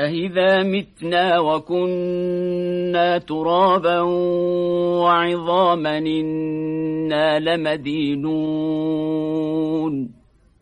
أهذا متنا وكنا ترابا وعظاما إنا لمدينون